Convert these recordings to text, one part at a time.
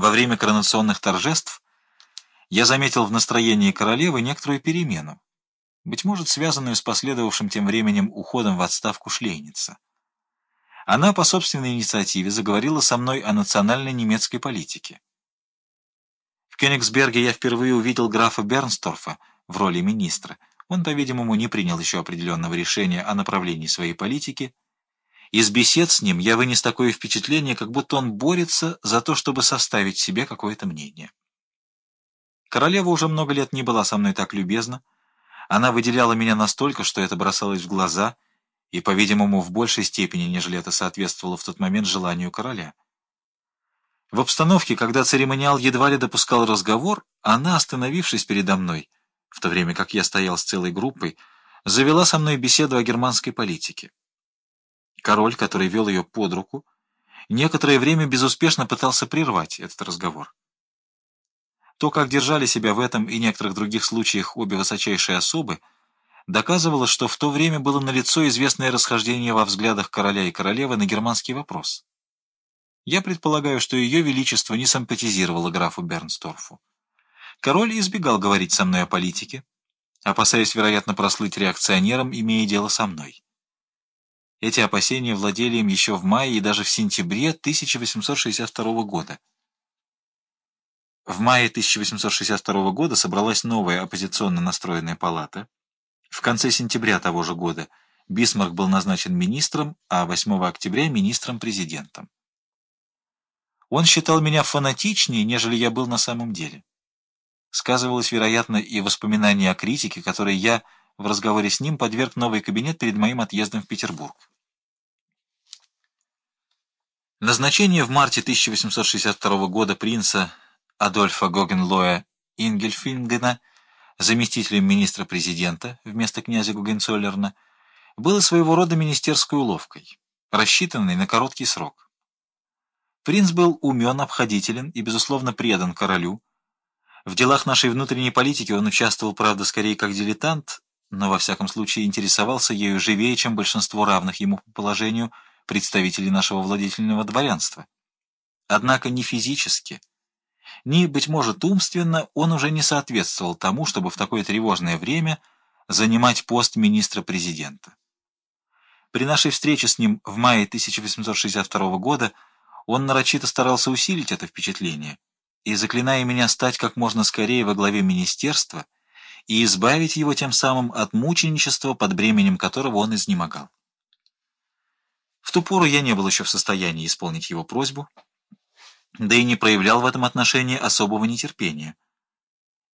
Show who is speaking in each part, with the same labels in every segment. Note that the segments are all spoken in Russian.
Speaker 1: Во время коронационных торжеств я заметил в настроении королевы некоторую перемену, быть может, связанную с последовавшим тем временем уходом в отставку Шлейница. Она по собственной инициативе заговорила со мной о национальной немецкой политике. В Кёнигсберге я впервые увидел графа Бернсторфа в роли министра. Он, по-видимому, не принял еще определенного решения о направлении своей политики, из бесед с ним я вынес такое впечатление, как будто он борется за то, чтобы составить себе какое-то мнение. Королева уже много лет не была со мной так любезна. Она выделяла меня настолько, что это бросалось в глаза, и, по-видимому, в большей степени, нежели это соответствовало в тот момент желанию короля. В обстановке, когда церемониал едва ли допускал разговор, она, остановившись передо мной, в то время как я стоял с целой группой, завела со мной беседу о германской политике. Король, который вел ее под руку, некоторое время безуспешно пытался прервать этот разговор. То, как держали себя в этом и некоторых других случаях обе высочайшие особы, доказывало, что в то время было налицо известное расхождение во взглядах короля и королевы на германский вопрос. Я предполагаю, что ее величество не симпатизировало графу Бернсторфу. Король избегал говорить со мной о политике, опасаясь, вероятно, прослыть реакционером, имея дело со мной. Эти опасения владели им еще в мае и даже в сентябре 1862 года. В мае 1862 года собралась новая оппозиционно настроенная палата. В конце сентября того же года Бисмарк был назначен министром, а 8 октября – министром-президентом. Он считал меня фанатичнее, нежели я был на самом деле. Сказывалось, вероятно, и воспоминание о критике, которой я в разговоре с ним подверг новый кабинет перед моим отъездом в Петербург. Назначение в марте 1862 года принца Адольфа Гогенлоя Ингельфингена заместителем министра-президента вместо князя Гугенцоллерна было своего рода министерской уловкой, рассчитанной на короткий срок. Принц был умен, обходителен и, безусловно, предан королю. В делах нашей внутренней политики он участвовал, правда, скорее как дилетант, но, во всяком случае, интересовался ею живее, чем большинство равных ему по положению – представителей нашего владетельного дворянства. Однако ни физически, ни, быть может, умственно он уже не соответствовал тому, чтобы в такое тревожное время занимать пост министра-президента. При нашей встрече с ним в мае 1862 года он нарочито старался усилить это впечатление и, заклиная меня стать как можно скорее во главе министерства и избавить его тем самым от мученичества, под бременем которого он изнемогал. В ту пору я не был еще в состоянии исполнить его просьбу, да и не проявлял в этом отношении особого нетерпения.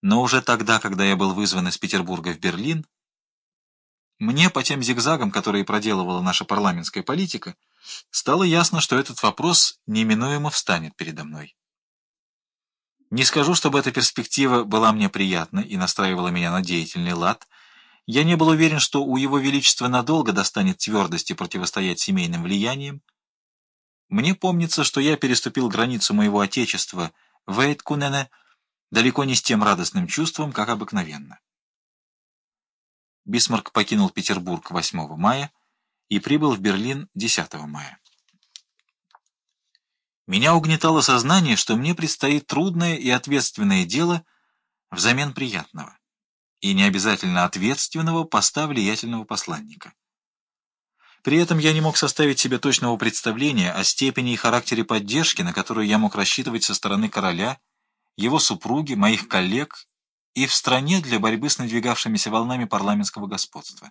Speaker 1: Но уже тогда, когда я был вызван из Петербурга в Берлин, мне, по тем зигзагам, которые проделывала наша парламентская политика, стало ясно, что этот вопрос неминуемо встанет передо мной. Не скажу, чтобы эта перспектива была мне приятна и настраивала меня на деятельный лад, я не был уверен, что у его величества надолго достанет твердости противостоять семейным влияниям. Мне помнится, что я переступил границу моего отечества в Эйткунене далеко не с тем радостным чувством, как обыкновенно. Бисмарк покинул Петербург 8 мая и прибыл в Берлин 10 мая. Меня угнетало сознание, что мне предстоит трудное и ответственное дело взамен приятного и не обязательно ответственного поста влиятельного посланника. При этом я не мог составить себе точного представления о степени и характере поддержки, на которую я мог рассчитывать со стороны короля, его супруги, моих коллег и в стране для борьбы с надвигавшимися волнами парламентского господства.